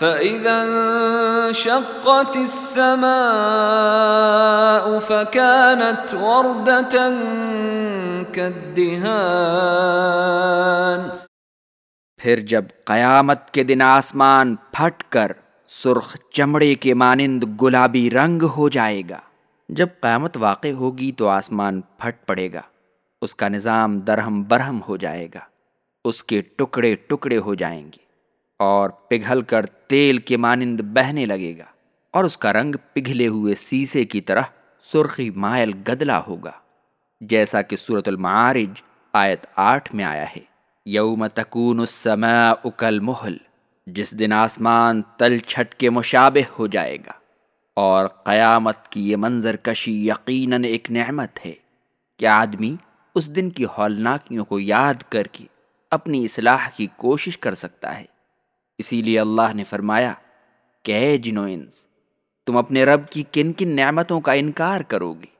فَإِذَا انشَقَّتِ السَّمَاءُ فَكَانَتْ وَرْدَةً كَالدِّهَانِ پھر جب قیامت کے دن آسمان پھٹ کر سرخ چمڑے کے مانند گلابی رنگ ہو جائے گا۔ جب قیامت واقع ہوگی تو آسمان پھٹ پڑے گا، اس کا نظام درہم برہم ہو جائے گا، اس کے ٹکڑے ٹکڑے ہو جائیں گے۔ اور پگھل کر تیل کے مانند بہنے لگے گا اور اس کا رنگ پگھلے ہوئے سیسے کی طرح سرخی مائل گدلا ہوگا، جیسا کہ صورت المعارج آیت آٹھ میں آیا ہے۔ یوم تکون السماء اکل محل جس دن آسمان تل چھٹ کے مشابہ ہو جائے گا اور قیامت کی یہ منظر کشی یقیناً ایک نعمت ہے کہ آدمی اس دن کی ہولناکیوں کو یاد کر کے اپنی اصلاح کی کوشش کر سکتا ہے۔ اسی لیے اللہ نے فرمایا، کہ اے جنو انس تم اپنے رب کی کن کن نعمتوں کا انکار کرو گے